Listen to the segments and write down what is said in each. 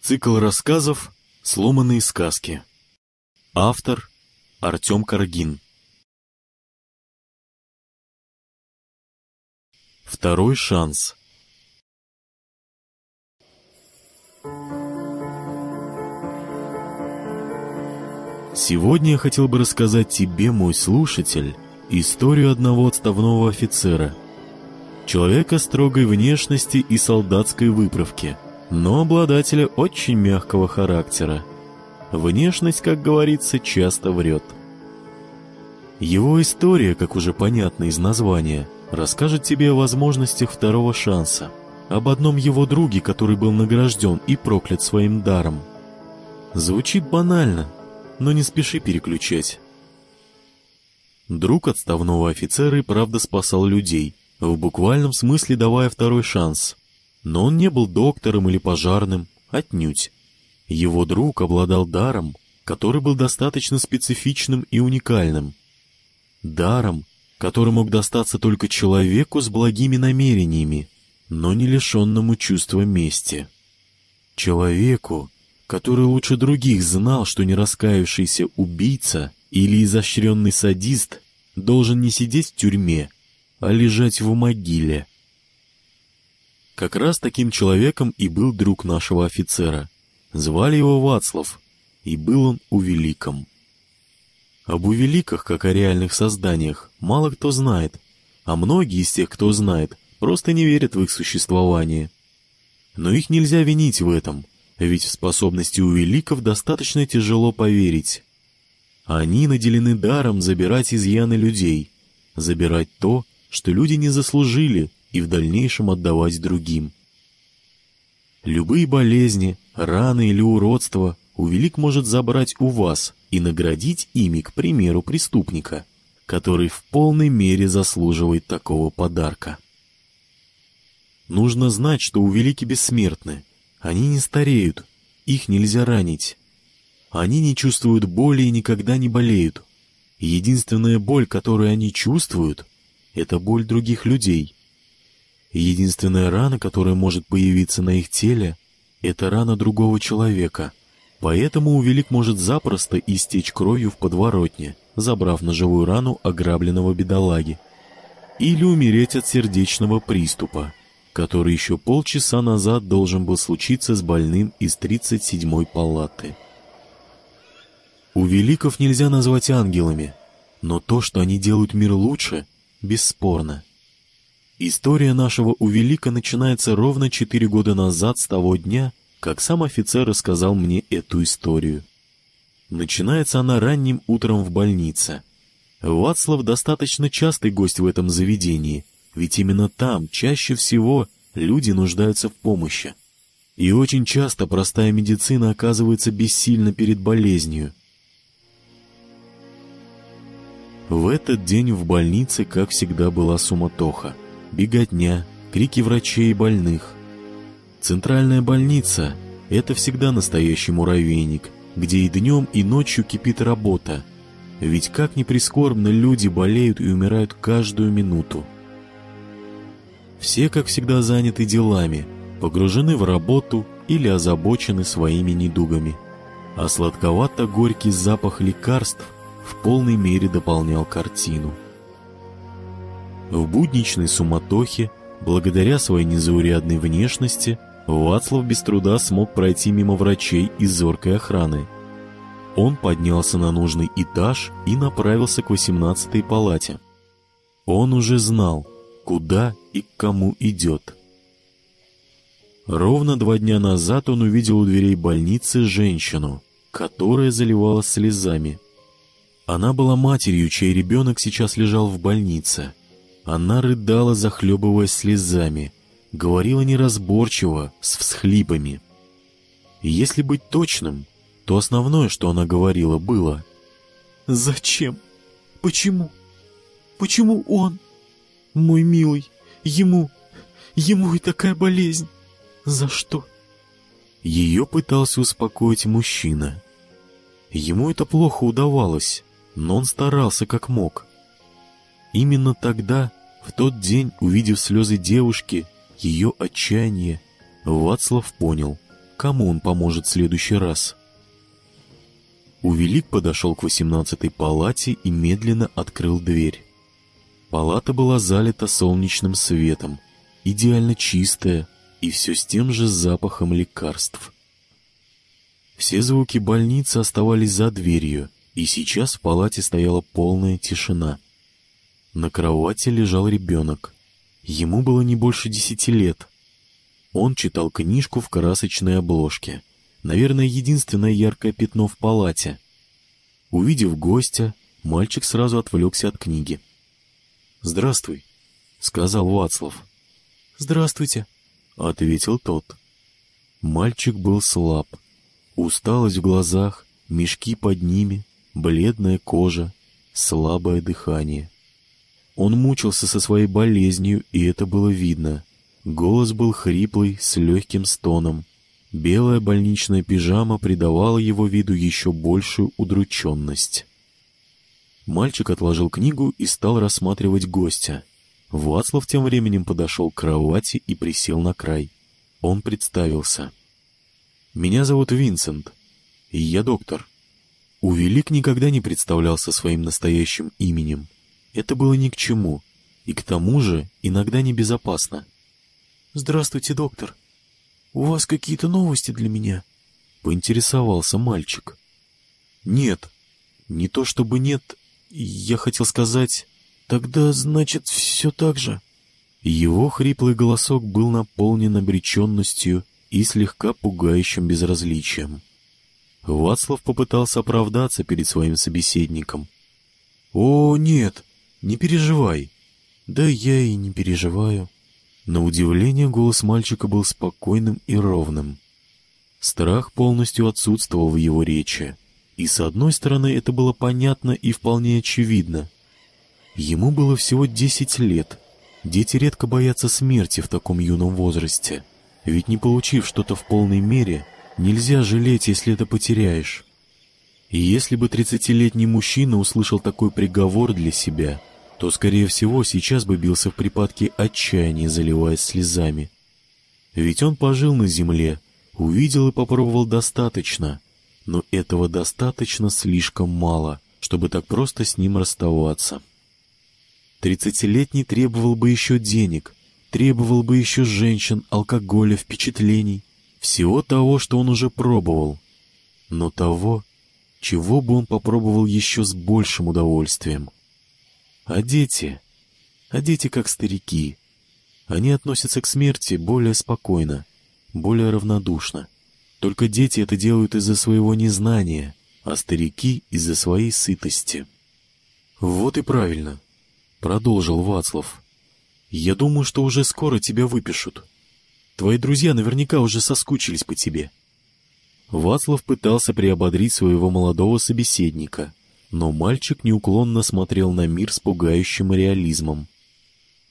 Цикл рассказов «Сломанные сказки». Автор Артем Каргин. Второй шанс. Сегодня я хотел бы рассказать тебе, мой слушатель, историю одного отставного офицера. Человека строгой внешности и солдатской выправки, но обладателя очень мягкого характера. Внешность, как говорится, часто врет. Его история, как уже понятно из названия, расскажет тебе о возможностях второго шанса, об одном его друге, который был награжден и проклят своим даром. Звучит банально, но не спеши переключать. Друг отставного офицера и правда спасал людей, в буквальном смысле давая второй шанс. Но он не был доктором или пожарным, отнюдь. Его друг обладал даром, который был достаточно специфичным и уникальным. Даром, который мог достаться только человеку с благими намерениями, но не лишенному чувства мести. Человеку, который лучше других знал, что нераскаявшийся убийца или изощренный садист должен не сидеть в тюрьме, а лежать в могиле. Как раз таким человеком и был друг нашего офицера. Звали его Вацлав, и был он увеликом. Об увеликах, как о реальных созданиях, мало кто знает, а многие из тех, кто знает, просто не верят в их существование. Но их нельзя винить в этом — ведь в способности у великов достаточно тяжело поверить. Они наделены даром забирать изъяны людей, забирать то, что люди не заслужили, и в дальнейшем отдавать другим. Любые болезни, раны или уродства Увелик может забрать у вас и наградить ими, к примеру, преступника, который в полной мере заслуживает такого подарка. Нужно знать, что Увелики бессмертны, они не стареют, их нельзя ранить. Они не чувствуют боли и никогда не болеют. Единственная боль, которую они чувствуют, это боль других людей. Единственная рана, которая может появиться на их теле, это рана другого человека. Поэтому Увелик может запросто истечь кровью в подворотне, забрав ножевую рану ограбленного бедолаги. Или умереть от сердечного приступа, который еще полчаса назад должен был случиться с больным из 37-й палаты. У великов нельзя назвать ангелами, но то, что они делают мир лучше, бесспорно. История нашего Увелика начинается ровно четыре года назад с того дня, как сам офицер рассказал мне эту историю. Начинается она ранним утром в больнице. Вацлав достаточно частый гость в этом заведении — ведь именно там чаще всего люди нуждаются в помощи. И очень часто простая медицина оказывается бессильна перед болезнью. В этот день в больнице, как всегда, была суматоха. Беготня, крики врачей и больных. Центральная больница — это всегда настоящий муравейник, где и днем, и ночью кипит работа. Ведь как ни прискорбно люди болеют и умирают каждую минуту. Все, как всегда, заняты делами, погружены в работу или озабочены своими недугами. А сладковато-горький запах лекарств в полной мере дополнял картину. В будничной суматохе, благодаря своей незаурядной внешности, Вацлав без труда смог пройти мимо врачей и зоркой охраны. Он поднялся на нужный этаж и направился к 18-й палате. Он уже знал, куда и к кому идет. Ровно два дня назад он увидел у дверей больницы женщину, которая заливалась слезами. Она была матерью, чей ребенок сейчас лежал в больнице. Она рыдала, захлебываясь слезами, говорила неразборчиво, с всхлипами. И если быть точным, то основное, что она говорила, было «Зачем? Почему? Почему он?» Мой милый, ему, ему и такая болезнь. За что? Ее пытался успокоить мужчина. Ему это плохо удавалось, но он старался как мог. Именно тогда, в тот день, увидев слезы девушки, ее отчаяние, Вацлав понял, кому он поможет в следующий раз. Увелик подошел к восемнадцатой палате и медленно открыл дверь. Палата была залита солнечным светом, идеально чистая и все с тем же запахом лекарств. Все звуки больницы оставались за дверью, и сейчас в палате стояла полная тишина. На кровати лежал ребенок. Ему было не больше десяти лет. Он читал книжку в красочной обложке. Наверное, единственное яркое пятно в палате. Увидев гостя, мальчик сразу отвлекся от книги. «Здравствуй», — сказал Вацлав. «Здравствуйте», — ответил тот. Мальчик был слаб. Усталость в глазах, мешки под ними, бледная кожа, слабое дыхание. Он мучился со своей болезнью, и это было видно. Голос был хриплый, с легким стоном. Белая больничная пижама придавала его виду еще большую удрученность. Мальчик отложил книгу и стал рассматривать гостя. Вацлав тем временем подошел к кровати и присел на край. Он представился. «Меня зовут Винсент, и я доктор». Увелик никогда не представлялся своим настоящим именем. Это было ни к чему, и к тому же иногда небезопасно. «Здравствуйте, доктор. У вас какие-то новости для меня?» — поинтересовался мальчик. «Нет, не то чтобы нет, я хотел сказать...» «Тогда, значит, все так же?» Его хриплый голосок был наполнен обреченностью и слегка пугающим безразличием. Вацлав попытался оправдаться перед своим собеседником. «О, нет, не переживай». «Да я и не переживаю». На удивление голос мальчика был спокойным и ровным. Страх полностью отсутствовал в его речи. И с одной стороны это было понятно и вполне очевидно. Ему было всего десять лет. Дети редко боятся смерти в таком юном возрасте. Ведь не получив что-то в полной мере, нельзя жалеть, если это потеряешь. И если бы тридцатилетний мужчина услышал такой приговор для себя, то, скорее всего, сейчас бы бился в припадке отчаяния, заливаясь слезами. Ведь он пожил на земле, увидел и попробовал достаточно, но этого достаточно слишком мало, чтобы так просто с ним расставаться. Тридцатилетний требовал бы еще денег, требовал бы еще женщин, алкоголя, впечатлений, всего того, что он уже пробовал, но того, чего бы он попробовал еще с большим удовольствием. А дети? А дети как старики. Они относятся к смерти более спокойно, более равнодушно. Только дети это делают из-за своего незнания, а старики — из-за своей сытости. «Вот и правильно», — продолжил Вацлав. Я думаю, что уже скоро тебя выпишут. Твои друзья наверняка уже соскучились по тебе». Вацлав пытался приободрить своего молодого собеседника, но мальчик неуклонно смотрел на мир с пугающим реализмом.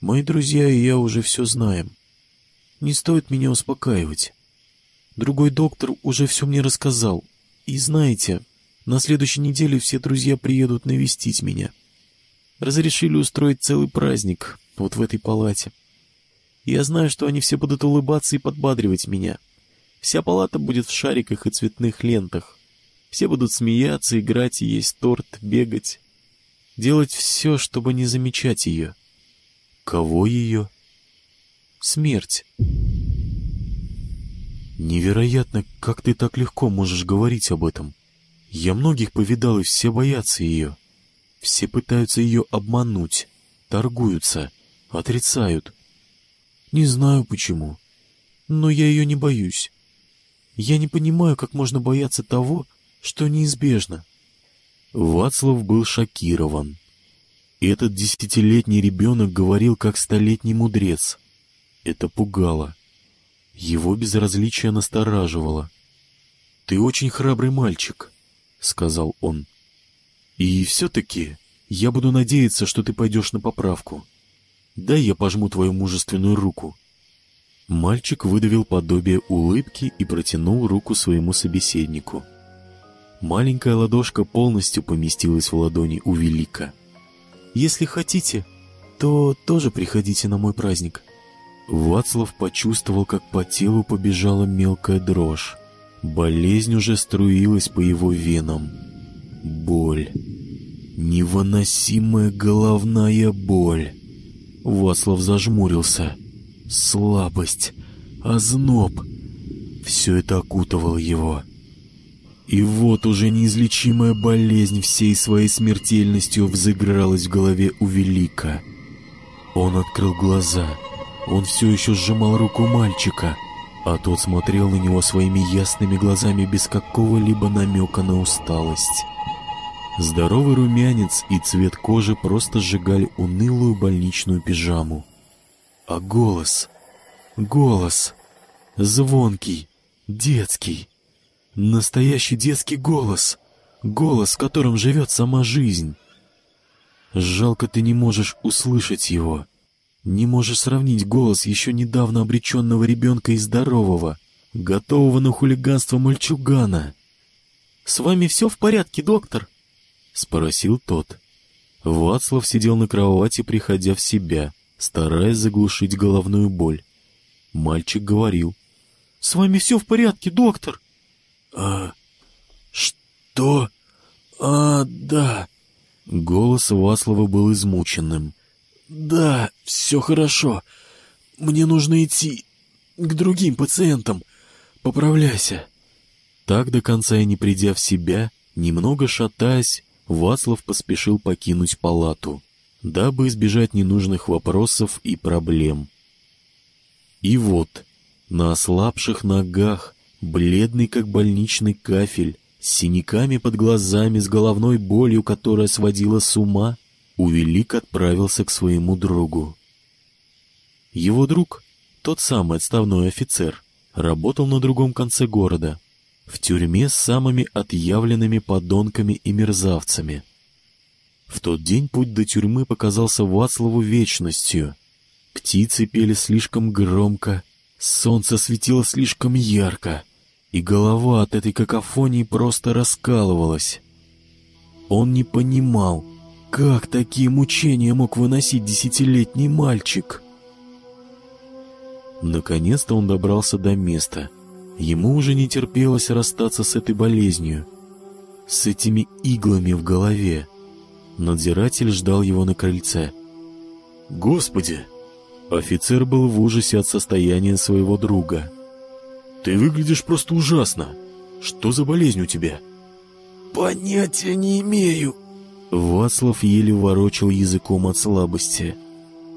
«Мои друзья и я уже все знаем. Не стоит меня успокаивать. Другой доктор уже все мне рассказал. И знаете, на следующей неделе все друзья приедут навестить меня. Разрешили устроить целый праздник, вот в этой палате. Я знаю, что они все будут улыбаться и подбадривать меня. Вся палата будет в шариках и цветных лентах. Все будут смеяться, играть есть торт, бегать. Делать все, чтобы не замечать ее. Кого ее? Смерть. Невероятно, как ты так легко можешь говорить об этом. Я многих повидал, и все боятся ее. Все пытаются ее обмануть, торгуются отрицают. Не знаю почему, но я ее не боюсь. Я не понимаю, как можно бояться того, что неизбежно. Вацлав был шокирован. Этот десятилетний ребенок говорил, как столетний мудрец. Это пугало. Его безразличие настораживало. «Ты очень храбрый мальчик», — сказал он. «И все-таки я буду надеяться, что ты пойдешь на поправку. Дай я пожму твою мужественную руку». Мальчик выдавил подобие улыбки и протянул руку своему собеседнику. Маленькая ладошка полностью поместилась в ладони у Велика. «Если хотите, то тоже приходите на мой праздник. Вацлав почувствовал, как по телу побежала мелкая дрожь. Болезнь уже струилась по его венам. Боль. Невыносимая головная боль. Вацлав зажмурился. Слабость. Озноб. Все это окутывало его. И вот уже неизлечимая болезнь всей своей смертельностью взыгралась в голове у Велика. Он открыл глаза. Он все еще сжимал руку мальчика, а тот смотрел на него своими ясными глазами без какого-либо намека на усталость. Здоровый румянец и цвет кожи просто сжигали унылую больничную пижаму. А голос... Голос... Звонкий, детский... Настоящий детский голос. Голос, в котором живет сама жизнь. Жалко, ты не можешь услышать его. Не можешь сравнить голос еще недавно обреченного ребенка и здорового, готового на хулиганство мальчугана. «С вами все в порядке, доктор?» — спросил тот. Вацлав сидел на кровати, приходя в себя, стараясь заглушить головную боль. Мальчик говорил. «С вами все в порядке, доктор?» «А... что? А, да...» Голос Васлова был измученным. «Да, все хорошо. Мне нужно идти к другим пациентам. Поправляйся». Так до конца и не придя в себя, немного шатаясь, Васлов поспешил покинуть палату, дабы избежать ненужных вопросов и проблем. И вот, на ослабших ногах, бледный как больничный кафель, с синяками под глазами, с головной болью, которая сводила с ума, Увелик отправился к своему другу. Его друг, тот самый отставной офицер, работал на другом конце города, в тюрьме с самыми отъявленными подонками и мерзавцами. В тот день путь до тюрьмы показался Вацлаву вечностью. Птицы пели слишком громко, солнце светило слишком ярко — и голова от этой какофонии просто раскалывалась. Он не понимал, как такие мучения мог выносить десятилетний мальчик. Наконец-то он добрался до места. Ему уже не терпелось расстаться с этой болезнью, с этими иглами в голове. Надзиратель ждал его на крыльце. «Господи!» Офицер был в ужасе от состояния своего друга. Ты выглядишь просто ужасно. Что за болезнь у тебя?» «Понятия не имею». Вацлав еле ворочал языком от слабости.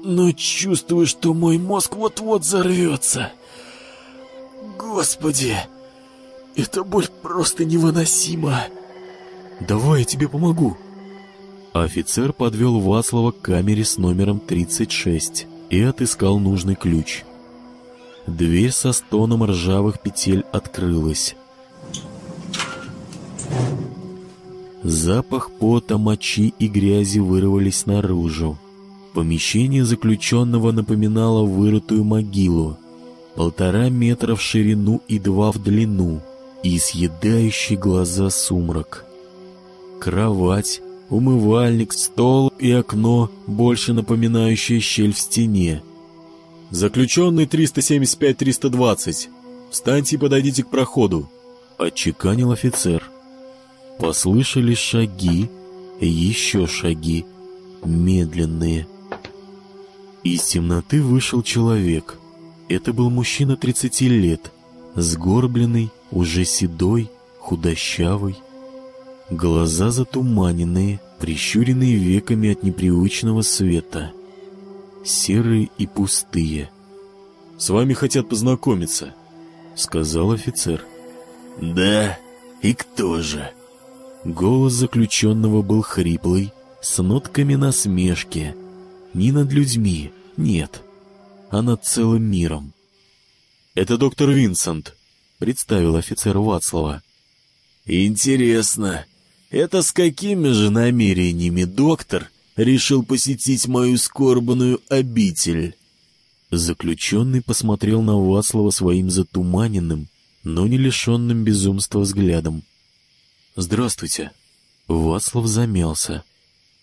«Но чувствую, что мой мозг вот-вот взорвется. Господи, эта боль просто невыносима». «Давай я тебе помогу». Офицер подвел Вацлава к камере с номером 36 и отыскал нужный ключ. Дверь со стоном ржавых петель открылась. Запах пота, мочи и грязи вырвались наружу. Помещение заключенного напоминало вырытую могилу. Полтора метра в ширину и два в длину, и съедающий глаза сумрак. Кровать, умывальник, стол и окно, больше напоминающее щель в стене. «Заключенный 375-320. Встаньте и подойдите к проходу», — отчеканил офицер. Послышались шаги, еще шаги, медленные. Из темноты вышел человек. Это был мужчина 30 лет, сгорбленный, уже седой, худощавый. Глаза затуманенные, прищуренные веками от непривычного света — серые и пустые. «С вами хотят познакомиться», — сказал офицер. «Да, и кто же?» Голос заключенного был хриплый, с нотками насмешки. Не над людьми, нет, а над целым миром. «Это доктор Винсент», — представил офицер Вацлава. «Интересно, это с какими же намерениями доктор решил посетить мою скорбную обитель». Заключенный посмотрел на Вацлава своим затуманенным, но не лишенным безумства взглядом. «Здравствуйте». Вацлав замялся.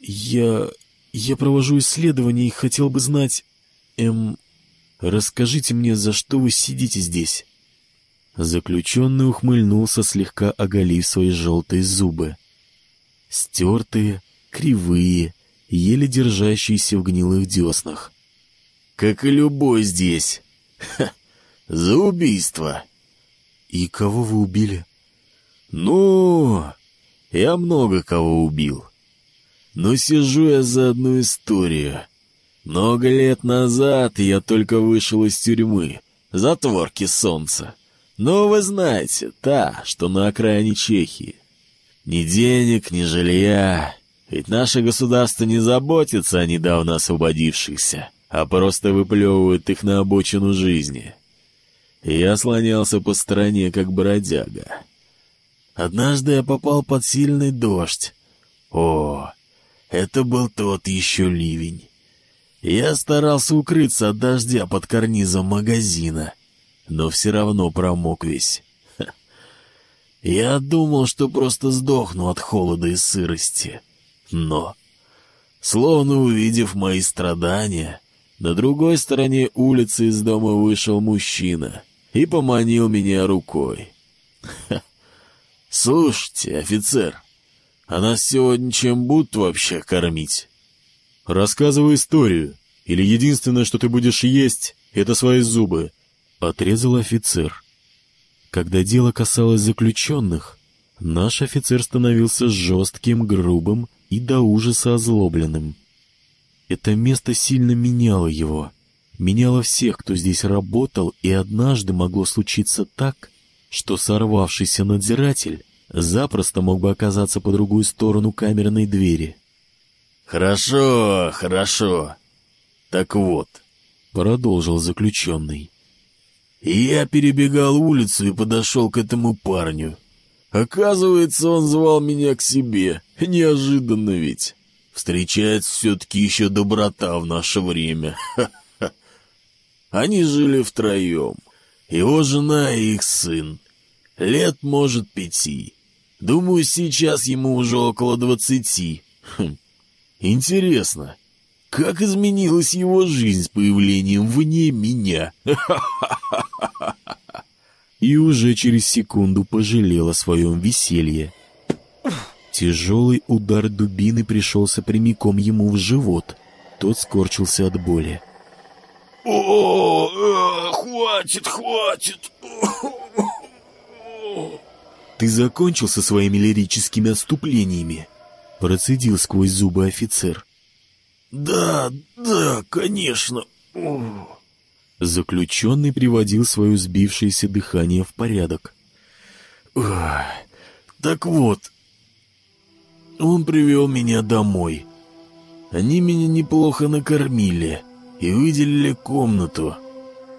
«Я... я провожу исследование и хотел бы знать... Эм... расскажите мне, за что вы сидите здесь?» Заключенный ухмыльнулся, слегка оголив свои желтые зубы. Стертые, кривые, еле держащиеся в гнилых деснах. «Как и любой здесь. Ха, за убийство». «И кого вы убили?» «Ну, я много кого убил. Но сижу я за одну историю. Много лет назад я только вышел из тюрьмы, затворки солнца. Но вы знаете, та, что на окраине Чехии. Ни денег, ни жилья. Ведь наше государство не заботится о недавно освободившихся, а просто выплевывает их на обочину жизни. я слонялся по стороне, как бродяга. Однажды я попал под сильный дождь. О, это был тот еще ливень. Я старался укрыться от дождя под карнизом магазина, но все равно промок весь. Я думал, что просто сдохну от холода и сырости. Но, словно увидев мои страдания, на другой стороне улицы из дома вышел мужчина и поманил меня рукой. «Слушайте, офицер, а нас сегодня чем будут вообще кормить?» «Рассказывай историю, или единственное, что ты будешь есть, это свои зубы», — отрезал офицер. Когда дело касалось заключенных, наш офицер становился жестким, грубым и до ужаса озлобленным. Это место сильно меняло его, меняло всех, кто здесь работал, и однажды могло случиться так, что сорвавшийся надзиратель запросто мог бы оказаться по другую сторону камерной двери. «Хорошо, хорошо. Так вот», — продолжил заключенный. «Я перебегал улицу и подошел к этому парню. Оказывается, он звал меня к себе. Неожиданно ведь. Встречается все-таки еще доброта в наше время. Они жили втроем. Его жена и их сын. Лет, может, пяти. Думаю, сейчас ему уже около двадцати. Хм. Интересно, как изменилась его жизнь с появлением вне меня? И уже через секунду пожалел о своем веселье. Тяжелый удар дубины пришелся прямиком ему в живот. Тот скорчился от боли. «О, э, хватит, хватит!» «Ты закончил со своими лирическими отступлениями?» Процедил сквозь зубы офицер. «Да, да, конечно!» Заключенный приводил свое сбившееся дыхание в порядок. «Так вот, он привел меня домой. Они меня неплохо накормили и выделили комнату.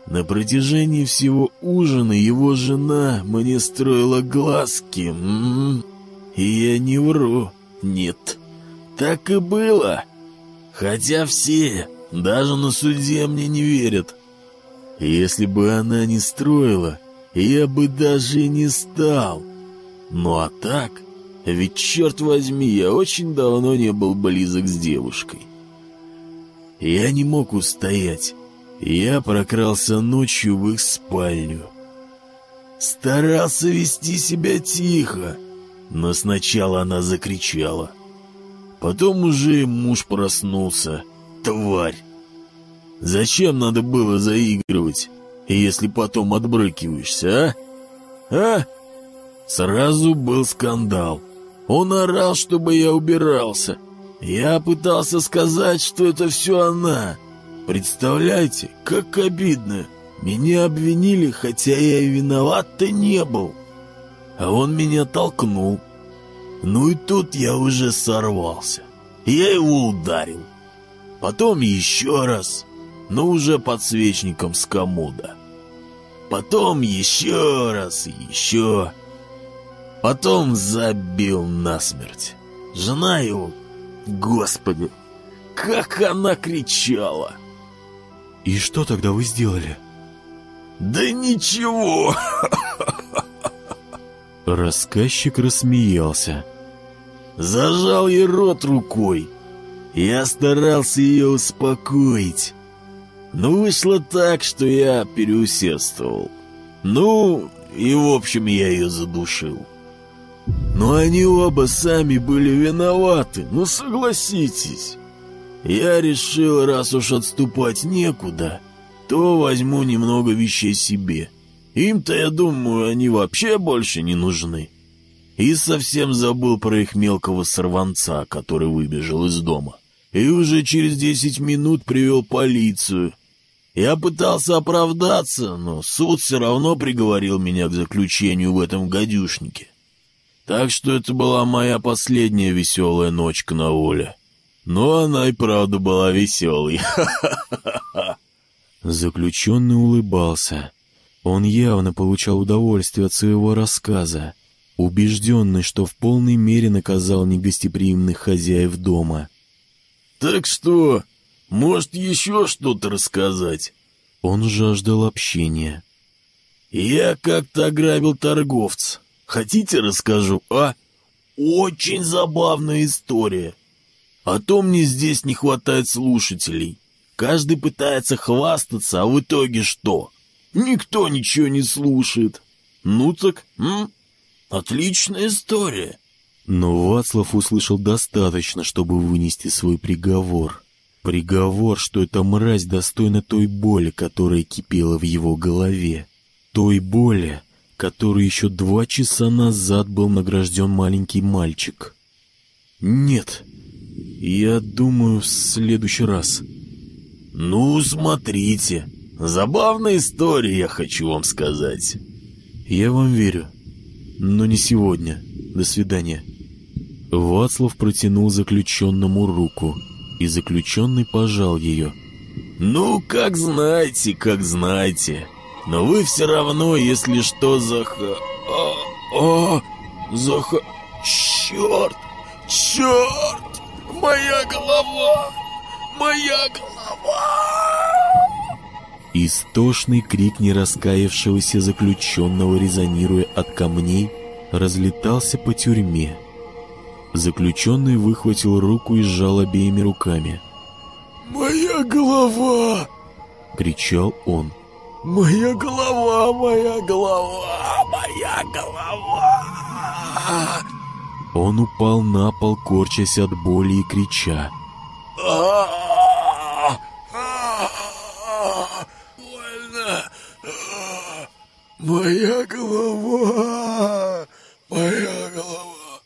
На протяжении всего ужина его жена мне строила глазки. М -м -м. И я не вру. Нет. Так и было. Хотя все, даже на суде мне не верят. Если бы она не строила, я бы даже не стал. Ну а так, ведь, черт возьми, я очень давно не был близок с девушкой. Я не мог устоять. Я прокрался ночью в их спальню. Старался вести себя тихо, но сначала она закричала. Потом уже муж проснулся. Тварь! Зачем надо было заигрывать, если потом отбрыкиваешься, а? А? Сразу был скандал. Он орал, чтобы я убирался. Я пытался сказать, что это все она. Представляете, как обидно. Меня обвинили, хотя я и виноват-то не был. А он меня толкнул. Ну и тут я уже сорвался. Я его ударил. Потом еще раз, но уже подсвечником с комода. Потом еще раз еще. Потом забил насмерть. Жена его Господи, как она кричала! И что тогда вы сделали? Да ничего! Рассказчик рассмеялся. Зажал ей рот рукой. Я старался ее успокоить. Ну, вышло так, что я переусердствовал. Ну, и в общем я ее задушил. Но они оба сами были виноваты, ну согласитесь. Я решил, раз уж отступать некуда, то возьму немного вещей себе. Им-то, я думаю, они вообще больше не нужны. И совсем забыл про их мелкого сорванца, который выбежал из дома. И уже через десять минут привел полицию. Я пытался оправдаться, но суд все равно приговорил меня к заключению в этом гадюшнике. Так что это была моя последняя веселая ночка на воле. Но она и правда была веселой. Заключенный улыбался. Он явно получал удовольствие от своего рассказа убежденный, что в полной мере наказал негостеприимных хозяев дома. «Так что, может, еще что-то рассказать?» Он жаждал общения. «Я как-то ограбил торговца. Хотите, расскажу, а? Очень забавная история. А то мне здесь не хватает слушателей. Каждый пытается хвастаться, а в итоге что? Никто ничего не слушает. Ну так, м? Отличная история. Но Вацлав услышал достаточно, чтобы вынести свой приговор. Приговор, что эта мразь достойна той боли, которая кипела в его голове. Той боли, которой еще два часа назад был награжден маленький мальчик. Нет, я думаю, в следующий раз. Ну, смотрите, забавная история, я хочу вам сказать. Я вам верю но не сегодня. До свидания». Вацлав протянул заключенному руку, и заключенный пожал ее. «Ну, как знаете, как знаете. Но вы все равно, если что, заха... О, о, заха... Черт! Черт! Моя голова! Моя голова!» Истошный крик нераскаявшегося заключенного, резонируя от камней, разлетался по тюрьме. Заключенный выхватил руку и сжал обеими руками. «Моя голова!» — кричал он. «Моя голова, моя голова, моя голова!» Он упал на пол, корчась от боли и крича. «А-а-а!» Моя голова! Моя голова!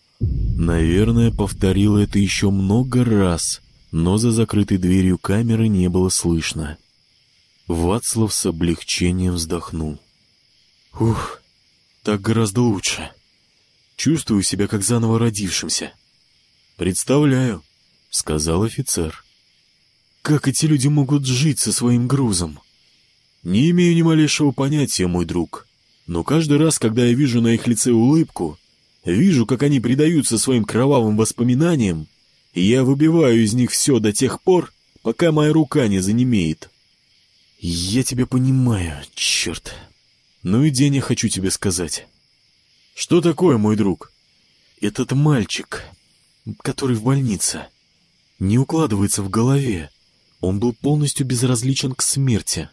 Наверное, повторил это еще много раз, но за закрытой дверью камеры не было слышно. Вацлав с облегчением вздохнул. Ух, так гораздо лучше. Чувствую себя как заново родившимся. Представляю, сказал офицер. Как эти люди могут жить со своим грузом? Не имею ни малейшего понятия, мой друг. Но каждый раз, когда я вижу на их лице улыбку, вижу, как они предаются своим кровавым воспоминаниям, и я выбиваю из них все до тех пор, пока моя рука не занемеет. Я тебя понимаю, черт. Ну и день я хочу тебе сказать. Что такое, мой друг? Этот мальчик, который в больнице, не укладывается в голове. Он был полностью безразличен к смерти.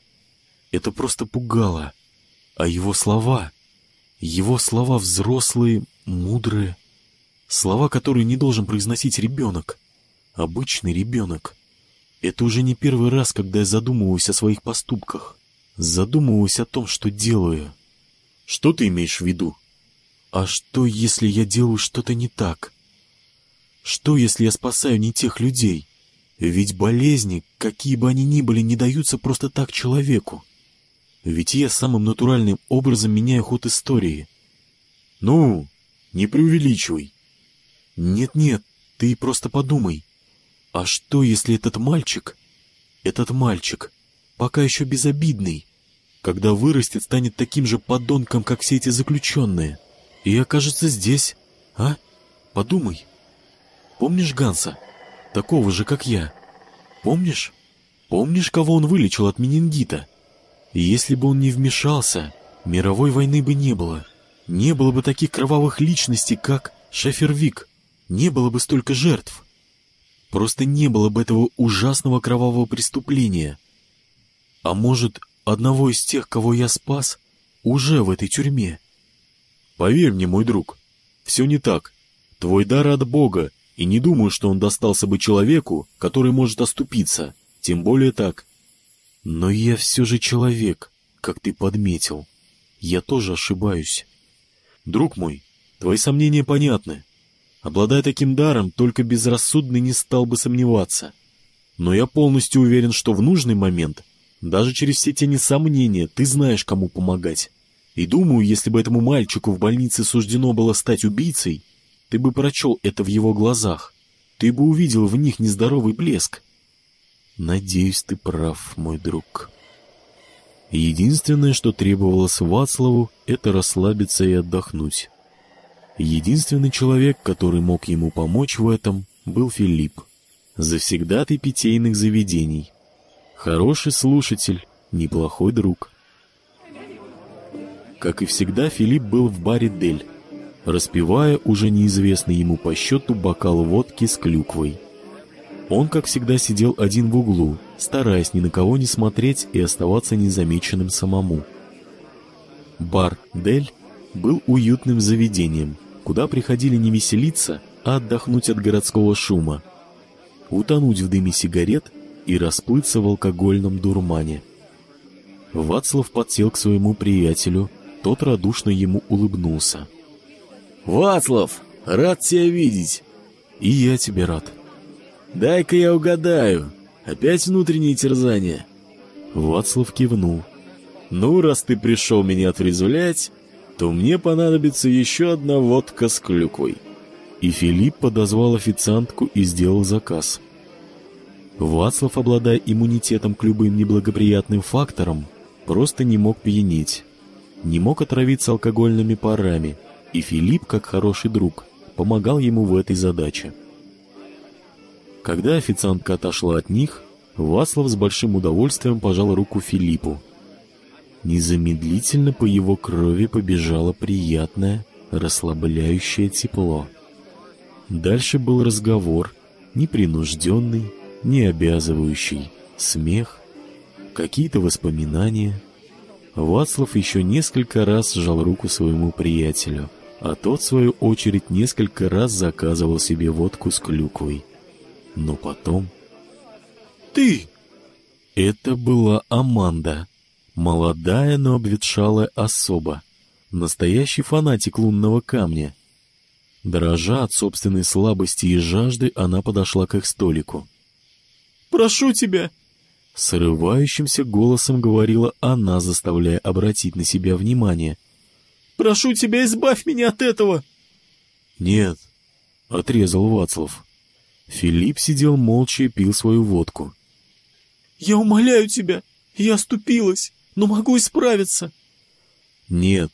Это просто пугало. А его слова... Его слова взрослые, мудрые. Слова, которые не должен произносить ребенок. Обычный ребенок. Это уже не первый раз, когда я задумываюсь о своих поступках. Задумываюсь о том, что делаю. Что ты имеешь в виду? А что, если я делаю что-то не так? Что, если я спасаю не тех людей? Ведь болезни, какие бы они ни были, не даются просто так человеку. Ведь я самым натуральным образом меняю ход истории. Ну, не преувеличивай. Нет-нет, ты просто подумай. А что, если этот мальчик, этот мальчик, пока еще безобидный, когда вырастет, станет таким же подонком, как все эти заключенные, и окажется здесь, а? Подумай. Помнишь Ганса? Такого же, как я. Помнишь? Помнишь, кого он вылечил от менингита? Если бы он не вмешался, мировой войны бы не было. Не было бы таких кровавых личностей, как Шефервик. Не было бы столько жертв. Просто не было бы этого ужасного кровавого преступления. А может, одного из тех, кого я спас, уже в этой тюрьме? Поверь мне, мой друг, все не так. Твой дар от Бога, и не думаю, что он достался бы человеку, который может оступиться, тем более так. Но я все же человек, как ты подметил. Я тоже ошибаюсь. Друг мой, твои сомнения понятны. Обладая таким даром, только безрассудный не стал бы сомневаться. Но я полностью уверен, что в нужный момент, даже через все тени сомнения, ты знаешь, кому помогать. И думаю, если бы этому мальчику в больнице суждено было стать убийцей, ты бы прочел это в его глазах. Ты бы увидел в них нездоровый блеск. Надеюсь, ты прав, мой друг. Единственное, что требовалось Вацлаву, это расслабиться и отдохнуть. Единственный человек, который мог ему помочь в этом, был Филипп. Завсегдатый питейных заведений. Хороший слушатель, неплохой друг. Как и всегда, Филипп был в баре «Дель», распивая уже неизвестный ему по счету бокал водки с клюквой. Он, как всегда, сидел один в углу, стараясь ни на кого не смотреть и оставаться незамеченным самому. Бар «Дель» был уютным заведением, куда приходили не веселиться, а отдохнуть от городского шума, утонуть в дыме сигарет и расплыться в алкогольном дурмане. Вацлав подсел к своему приятелю, тот радушно ему улыбнулся. «Вацлав, рад тебя видеть!» «И я тебе рад!» «Дай-ка я угадаю, опять внутренние терзания?» Вацлав кивнул. «Ну, раз ты пришел меня отрезвлять, то мне понадобится еще одна водка с клюквой». И Филипп подозвал официантку и сделал заказ. Вацлав, обладая иммунитетом к любым неблагоприятным факторам, просто не мог пьянеть не мог отравиться алкогольными парами, и Филипп, как хороший друг, помогал ему в этой задаче. Когда официантка отошла от них, Васлов с большим удовольствием пожал руку Филиппу. Незамедлительно по его крови побежало приятное, расслабляющее тепло. Дальше был разговор, непринужденный, не обязывающий, смех, какие-то воспоминания — Вацлав еще несколько раз сжал руку своему приятелю, а тот, в свою очередь, несколько раз заказывал себе водку с клюквой. Но потом... «Ты!» Это была Аманда, молодая, но обветшалая особа, настоящий фанатик лунного камня. Дрожа от собственной слабости и жажды, она подошла к их столику. «Прошу тебя, Срывающимся голосом говорила она, заставляя обратить на себя внимание. «Прошу тебя, избавь меня от этого!» «Нет», — отрезал Вацлав. Филипп сидел молча и пил свою водку. «Я умоляю тебя, я оступилась, но могу исправиться». «Нет,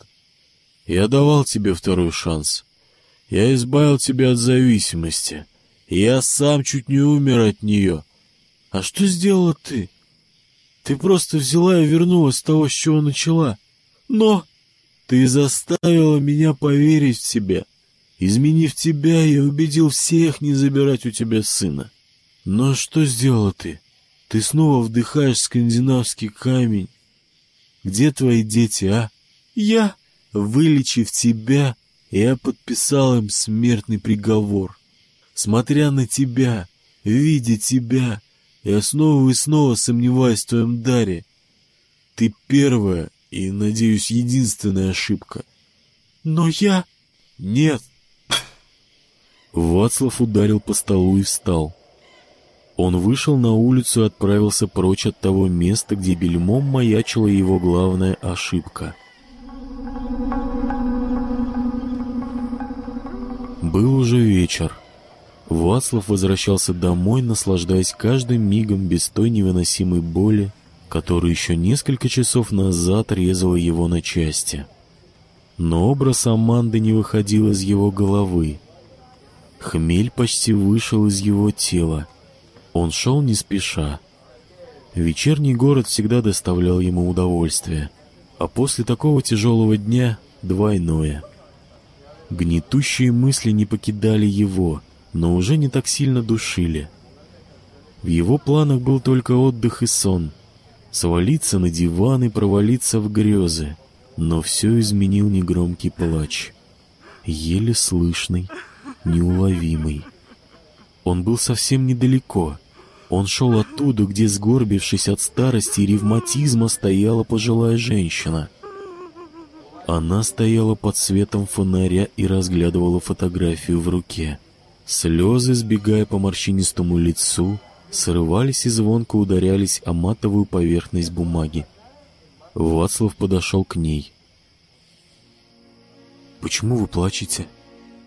я давал тебе второй шанс. Я избавил тебя от зависимости. Я сам чуть не умер от нее. А что сделала ты? Ты просто взяла и вернулась с того, с чего начала. Но ты заставила меня поверить в себя. Изменив тебя, я убедил всех не забирать у тебя сына. Но что сделала ты? Ты снова вдыхаешь скандинавский камень. Где твои дети, а? Я, вылечив тебя, я подписал им смертный приговор. Смотря на тебя, видя тебя, я снова и снова сомневаюсь в твоем даре. Ты первая и, надеюсь, единственная ошибка. Но я... Нет. Вацлав ударил по столу и встал. Он вышел на улицу и отправился прочь от того места, где бельмом маячила его главная ошибка. Был уже вечер. Вацлав возвращался домой, наслаждаясь каждым мигом без той невыносимой боли, которая еще несколько часов назад резала его на части. Но образ Аманды не выходил из его головы. Хмель почти вышел из его тела. Он шел не спеша. Вечерний город всегда доставлял ему удовольствие, а после такого тяжелого дня — двойное. Гнетущие мысли не покидали его — но уже не так сильно душили. В его планах был только отдых и сон. свалиться на диван и провалиться в грезы. Но все изменил негромкий плач. Еле слышный, неуловимый. Он был совсем недалеко. Он шел оттуда, где, сгорбившись от старости и ревматизма, стояла пожилая женщина. Она стояла под светом фонаря и разглядывала фотографию в руке. Слезы, сбегая по морщинистому лицу, срывались и звонко ударялись о матовую поверхность бумаги. Вацлав подошел к ней. «Почему вы плачете?»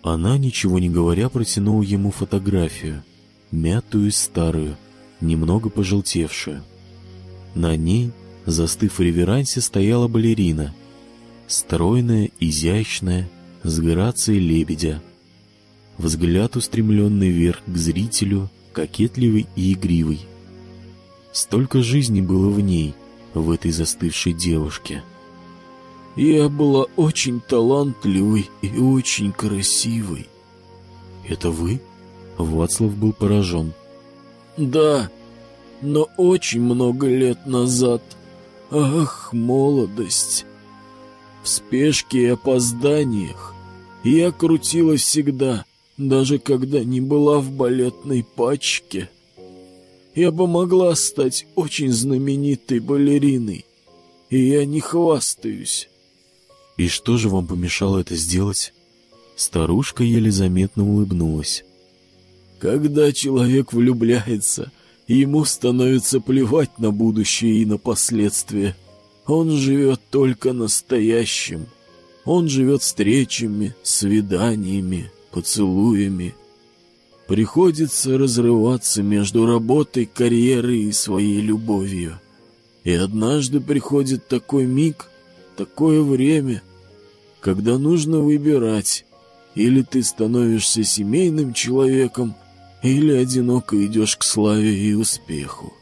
Она, ничего не говоря, протянула ему фотографию, мятую и старую, немного пожелтевшую. На ней, застыв в реверансе, стояла балерина. Стройная, изящная, с грацией лебедя. Взгляд, устремленный вверх к зрителю, кокетливый и игривый. Столько жизни было в ней, в этой застывшей девушке. «Я была очень талантливой и очень красивой». «Это вы?» Вацлав был поражен. «Да, но очень много лет назад. Ах, молодость! В спешке и опозданиях я крутилась всегда, даже когда не была в балетной пачке. Я бы могла стать очень знаменитой балериной, и я не хвастаюсь. И что же вам помешало это сделать? Старушка еле заметно улыбнулась. Когда человек влюбляется, ему становится плевать на будущее и на последствия. Он живет только настоящим. Он живет встречами, свиданиями, поцелуями. Приходится разрываться между работой, карьерой и своей любовью. И однажды приходит такой миг, такое время, когда нужно выбирать. Или ты становишься семейным человеком, или одиноко идешь к славе и успеху.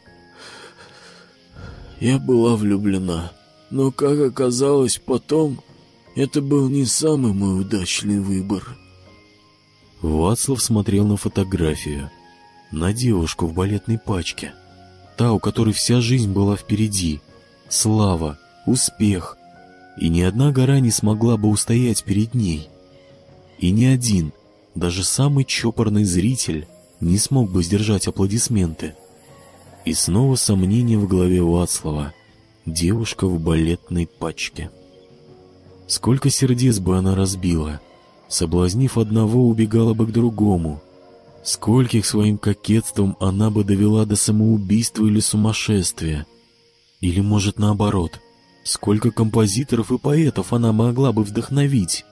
Я была влюблена, но, как оказалось потом, это был не самый мой удачный выбор. Вацлав смотрел на фотографию. На девушку в балетной пачке. Та, у которой вся жизнь была впереди. Слава, успех. И ни одна гора не смогла бы устоять перед ней. И ни один, даже самый чопорный зритель, не смог бы сдержать аплодисменты. И снова сомнение в голове Вацлава. Девушка в балетной пачке. Сколько сердец бы она разбила — Соблазнив одного, убегала бы к другому. Скольких своим кокетством она бы довела до самоубийства или сумасшествия. Или, может, наоборот, сколько композиторов и поэтов она могла бы вдохновить.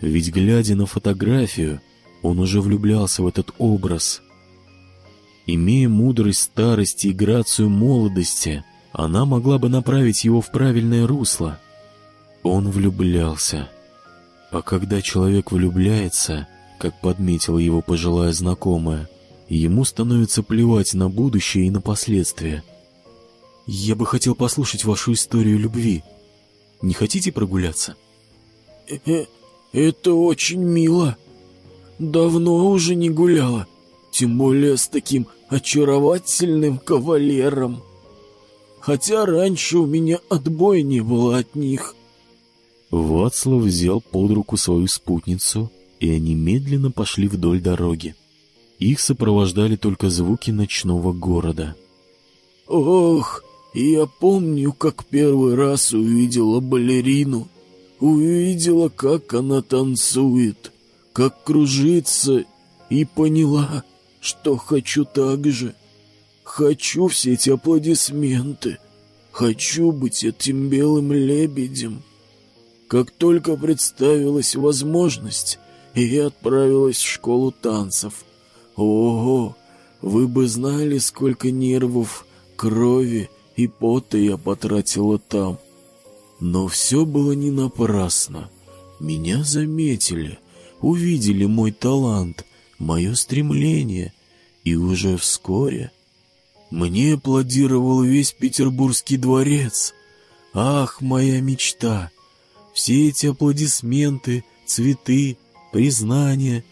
Ведь, глядя на фотографию, он уже влюблялся в этот образ. Имея мудрость старости и грацию молодости, она могла бы направить его в правильное русло. Он влюблялся. А когда человек влюбляется, как подметила его пожилая знакомая, ему становится плевать на будущее и на последствия. «Я бы хотел послушать вашу историю любви. Не хотите прогуляться?» э -э «Это очень мило. Давно уже не гуляла, тем более с таким очаровательным кавалером. Хотя раньше у меня отбоя не было от них». Вацлав взял под руку свою спутницу, и они медленно пошли вдоль дороги. Их сопровождали только звуки ночного города. «Ох, я помню, как первый раз увидела балерину. Увидела, как она танцует, как кружится, и поняла, что хочу так же. Хочу все эти аплодисменты. Хочу быть этим белым лебедем». Как только представилась возможность, и я отправилась в школу танцев. Ого, вы бы знали, сколько нервов, крови и пота я потратила там. Но все было не напрасно. Меня заметили, увидели мой талант, мое стремление, и уже вскоре мне аплодировал весь Петербургский дворец. Ах, моя мечта! Все эти аплодисменты, цветы, признания.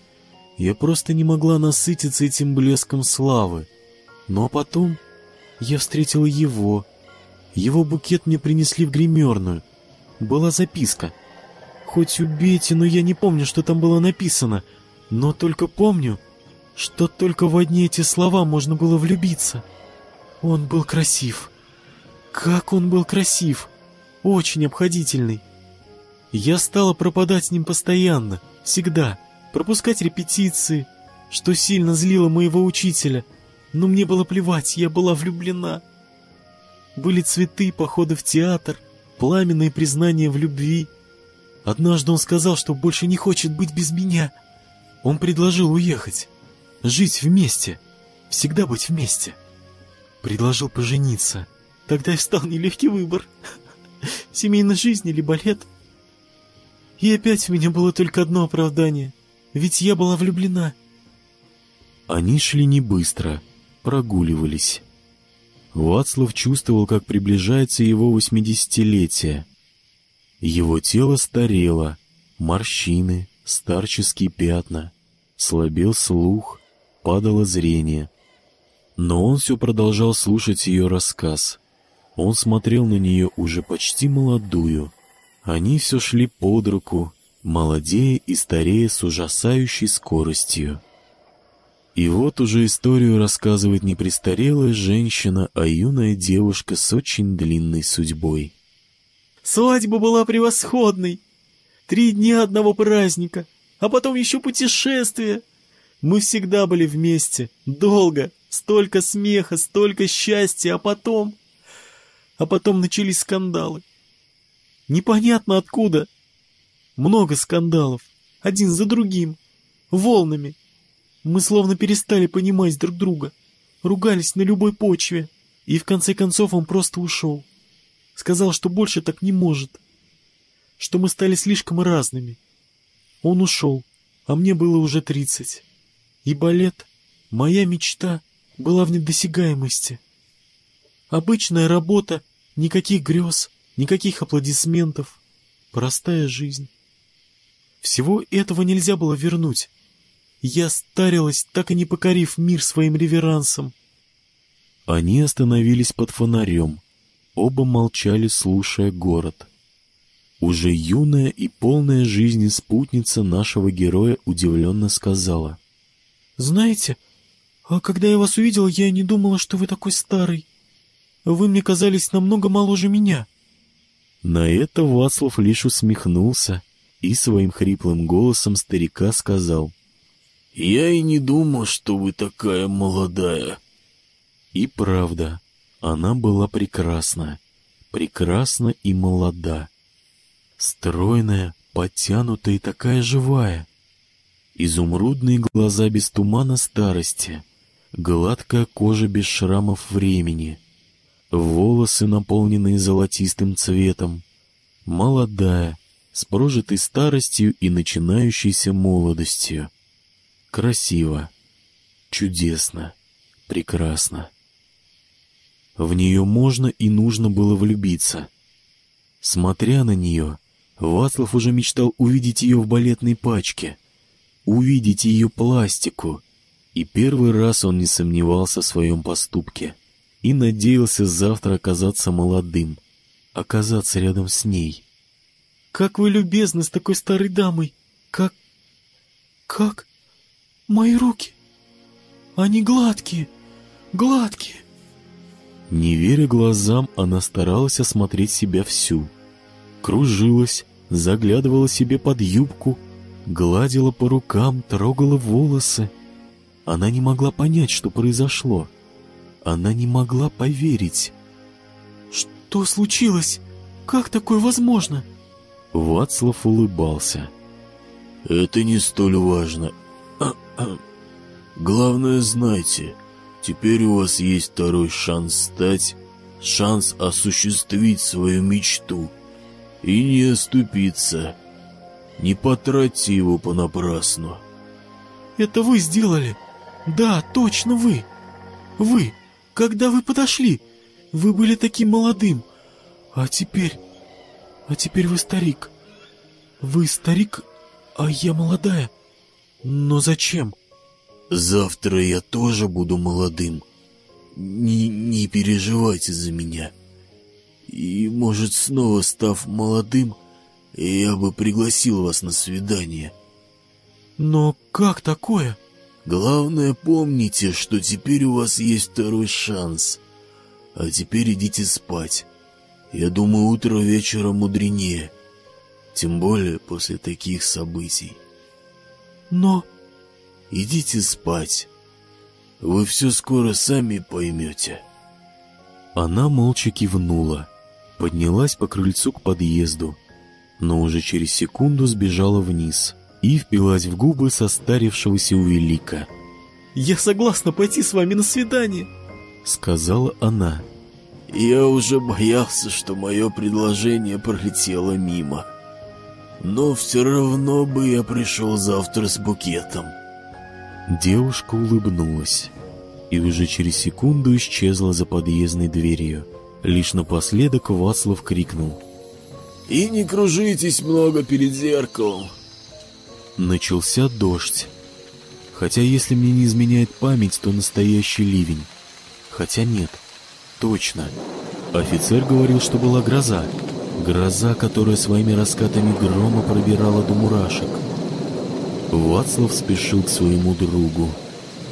Я просто не могла насытиться этим блеском славы. Но потом я встретила его, Его букет мне принесли в гримерную. Была записка. Хоть убейте, но я не помню, что там было написано. Но только помню, что только в одни эти слова можно было влюбиться. Он был красив. Как он был красив! Очень обходительный. Я стала пропадать с ним постоянно, всегда, пропускать репетиции, что сильно злило моего учителя. Но мне было плевать, я была влюблена. Были цветы, походы в театр, пламенные признания в любви. Однажды он сказал, что больше не хочет быть без меня. Он предложил уехать, жить вместе, всегда быть вместе. Предложил пожениться. Тогда и встал нелегкий выбор. Семейная жизнь или балет. И опять у меня было только одно оправдание. Ведь я была влюблена. Они шли не быстро, прогуливались. Вацлав чувствовал, как приближается его восьмидесятилетие. Его тело старело, морщины, старческие пятна, слабел слух, падало зрение. Но он все продолжал слушать ее рассказ. Он смотрел на нее уже почти молодую. Они все шли под руку, молодея и старея с ужасающей скоростью. И вот уже историю рассказывает не престарелая женщина, а юная девушка с очень длинной судьбой. Свадьба была превосходной. Три дня одного праздника, а потом еще путешествие. Мы всегда были вместе, долго, столько смеха, столько счастья, а потом... А потом начались скандалы. Непонятно откуда. Много скандалов, один за другим, волнами. Мы словно перестали понимать друг друга, ругались на любой почве, и в конце концов он просто ушел. Сказал, что больше так не может, что мы стали слишком разными. Он ушел, а мне было уже тридцать. И балет, моя мечта, была в недосягаемости. Обычная работа, никаких грез, никаких аплодисментов, простая жизнь. Всего этого нельзя было вернуть, я старилась, так и не покорив мир своим реверансом. Они остановились под фонарем. Оба молчали, слушая город. Уже юная и полная жизни спутница нашего героя удивленно сказала. «Знаете, а когда я вас увидела, я не думала, что вы такой старый. Вы мне казались намного моложе меня». На это Вацлав лишь усмехнулся и своим хриплым голосом старика сказал. Я и не думал, что вы такая молодая. И правда, она была прекрасна, прекрасна и молода. Стройная, подтянутая и такая живая. Изумрудные глаза без тумана старости, гладкая кожа без шрамов времени, волосы, наполненные золотистым цветом, молодая, с прожитой старостью и начинающейся молодостью. Красиво, чудесно, прекрасно. В нее можно и нужно было влюбиться. Смотря на нее, Вацлав уже мечтал увидеть ее в балетной пачке, увидеть ее пластику, и первый раз он не сомневался в своем поступке и надеялся завтра оказаться молодым, оказаться рядом с ней. «Как вы любезны с такой старой дамой! Как... как...» Мои руки. Они гладкие, гладкие. Не веря глазам, она старалась осмотреть себя всю. Кружилась, заглядывала себе под юбку, гладила по рукам, трогала волосы. Она не могла понять, что произошло. Она не могла поверить. «Что случилось? Как такое возможно?» Вацлав улыбался. «Это не столь важно. Главное, знайте, теперь у вас есть второй шанс стать, шанс осуществить свою мечту и не оступиться. Не потратьте его понапрасну. Это вы сделали? Да, точно вы. Вы, когда вы подошли, вы были таким молодым. А теперь... А теперь вы старик. Вы старик, а я молодая. Но зачем? Завтра я тоже буду молодым. Не, не переживайте за меня. И, может, снова став молодым, я бы пригласил вас на свидание. Но как такое? Главное, помните, что теперь у вас есть второй шанс. А теперь идите спать. Я думаю, утро вечера мудренее. Тем более после таких событий. Но... Идите спать. Вы все скоро сами поймете. Она молча кивнула, поднялась по крыльцу к подъезду, но уже через секунду сбежала вниз и впилась в губы состарившегося Увелика. «Я согласна пойти с вами на свидание», — сказала она. «Я уже боялся, что мое предложение пролетело мимо. Но все равно бы я пришел завтра с букетом». Девушка улыбнулась и уже через секунду исчезла за подъездной дверью. Лишь напоследок Вацлав крикнул. «И не кружитесь много перед зеркалом!» Начался дождь. Хотя, если мне не изменяет память, то настоящий ливень. Хотя нет, точно. Офицер говорил, что была гроза. Гроза, которая своими раскатами грома пробирала до мурашек. Вацлав спешил к своему другу.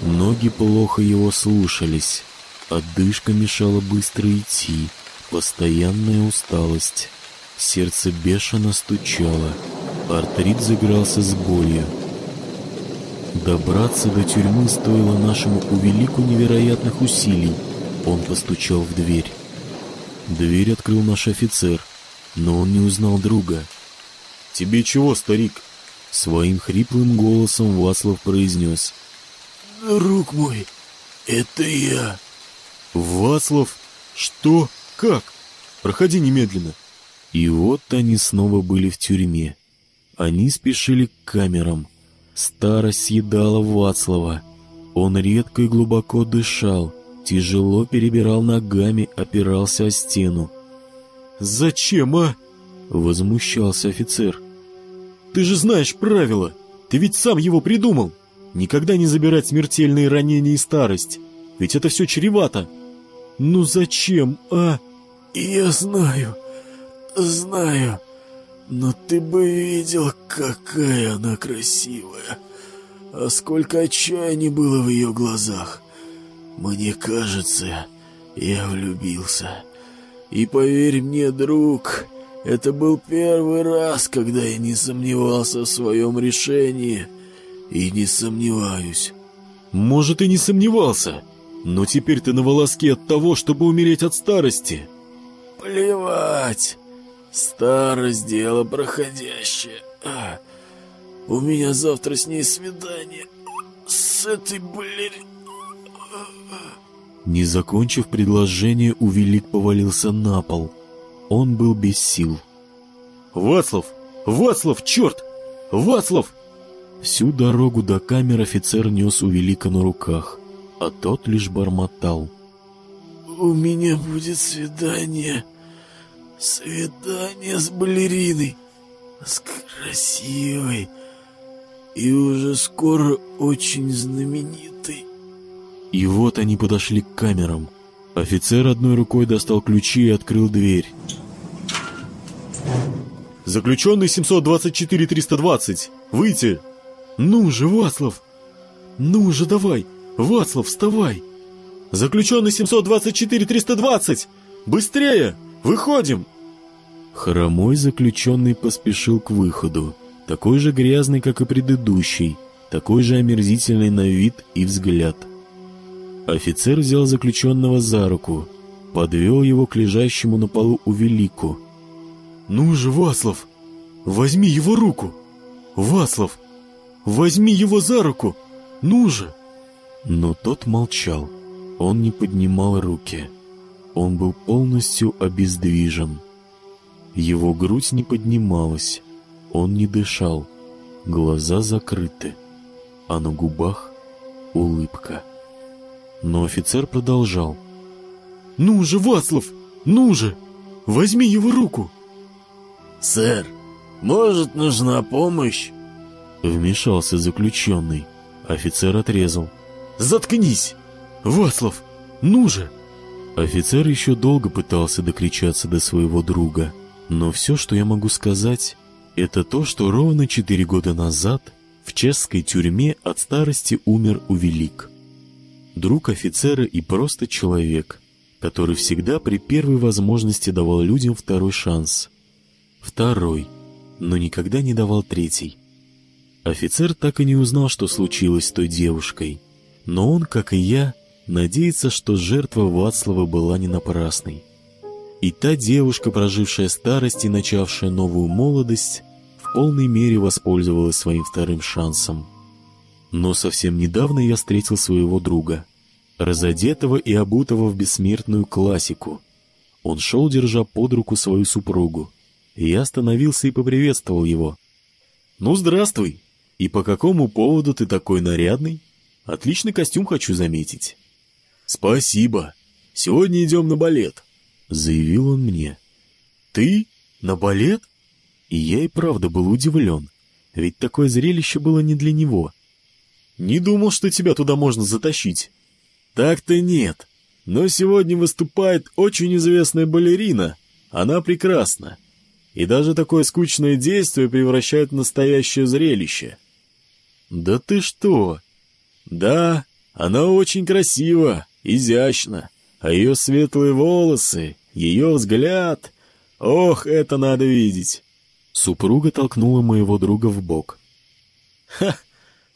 Ноги плохо его слушались. Отдышка мешала быстро идти. Постоянная усталость. Сердце бешено стучало. Артрит загрался с болью. Добраться до тюрьмы стоило нашему увелику невероятных усилий. Он постучал в дверь. Дверь открыл наш офицер, но он не узнал друга. «Тебе чего, старик?» Своим хриплым голосом Васлов произнес. «Друг мой, это я». «Васлов? Что? Как? Проходи немедленно». И вот они снова были в тюрьме. Они спешили к камерам. Старость съедала Вацлава. Он редко и глубоко дышал, тяжело перебирал ногами, опирался о стену. «Зачем, а?» — возмущался офицер. Ты же знаешь правила. Ты ведь сам его придумал. Никогда не забирать смертельные ранения и старость. Ведь это все чревато. Ну зачем, а? Я знаю, знаю. Но ты бы видел, какая она красивая. А сколько отчаяния было в ее глазах. Мне кажется, я влюбился. И поверь мне, друг, это был первый раз, когда я не сомневался в своем решении. И не сомневаюсь. Может, и не сомневался, но теперь ты на волоске от того, чтобы умереть от старости. Плевать. Старость — дело проходящее. А, у меня завтра с ней свидание. С этой блин... Не закончив предложение, Увелик повалился на пол — он был без сил. «Вацлав! Вацлав, черт! Вацлав!» Всю дорогу до камер офицер нес у Велика на руках, а тот лишь бормотал. «У меня будет свидание. Свидание с балериной. С красивой. И уже скоро очень знаменитой». И вот они подошли к камерам. Офицер одной рукой достал ключи и открыл дверь. Заключенный 724-320. Выйти. Ну же, Вацлав. Ну же, давай. Вацлав, вставай. Заключенный 724-320. Быстрее. Выходим. Хромой заключенный поспешил к выходу. Такой же грязный, как и предыдущий. Такой же омерзительный на вид и взгляд. Офицер взял заключенного за руку, подвел его к лежащему на полу у Велику. «Ну же, Васлов, возьми его руку! Васлов, возьми его за руку! Ну же!» Но тот молчал, он не поднимал руки. Он был полностью обездвижен. Его грудь не поднималась, он не дышал, глаза закрыты, а на губах улыбка. Но офицер продолжал. «Ну же, Васлов, ну же! Возьми его руку!» «Сэр, может, нужна помощь?» Вмешался заключенный. Офицер отрезал. «Заткнись! Васлов, ну же!» Офицер еще долго пытался докричаться до своего друга, но все, что я могу сказать, это то, что ровно четыре года назад в чешской тюрьме от старости умер Увелик. Друг офицера и просто человек, который всегда при первой возможности давал людям второй шанс. Второй, но никогда не давал третий. Офицер так и не узнал, что случилось с той девушкой, но он, как и я, надеется, что жертва Вацлава была не напрасной. И та девушка, прожившая старость и начавшая новую молодость, в полной мере воспользовалась своим вторым шансом. Но совсем недавно я встретил своего друга, разодетого и обутого в бессмертную классику. Он шел, держа под руку свою супругу. Я остановился и поприветствовал его. «Ну, здравствуй! И по какому поводу ты такой нарядный? Отличный костюм хочу заметить». «Спасибо. Сегодня идем на балет», — заявил он мне. «Ты? На балет?» И я и правда был удивлен, ведь такое зрелище было не для него. «Не думал, что тебя туда можно затащить». «Так-то нет. Но сегодня выступает очень известная балерина. Она прекрасна. И даже такое скучное действие превращает в настоящее зрелище». «Да ты что?» «Да, она очень красива изящно, а ее светлые волосы, ее взгляд... Ох, это надо видеть!» Супруга толкнула моего друга в бок. «Ха!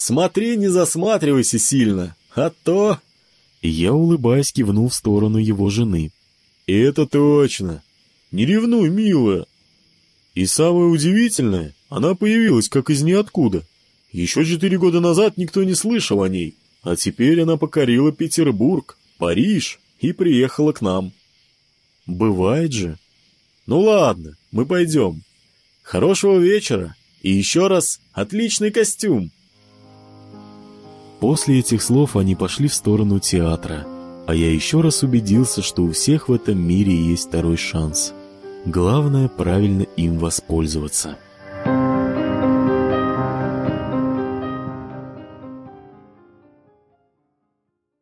Смотри, не засматривайся сильно, а то...» Я, улыбаясь, кивнул в сторону его жены. «Это точно! Не ревнуй, милая!» И самое удивительное, она появилась как из ниоткуда. Еще четыре года назад никто не слышал о ней. А теперь она покорила Петербург, Париж и приехала к нам. Бывает же. Ну ладно, мы пойдем. Хорошего вечера и еще раз отличный костюм. После этих слов они пошли в сторону театра, а я еще раз убедился, что у всех в этом мире есть второй шанс. Главное правильно им воспользоваться.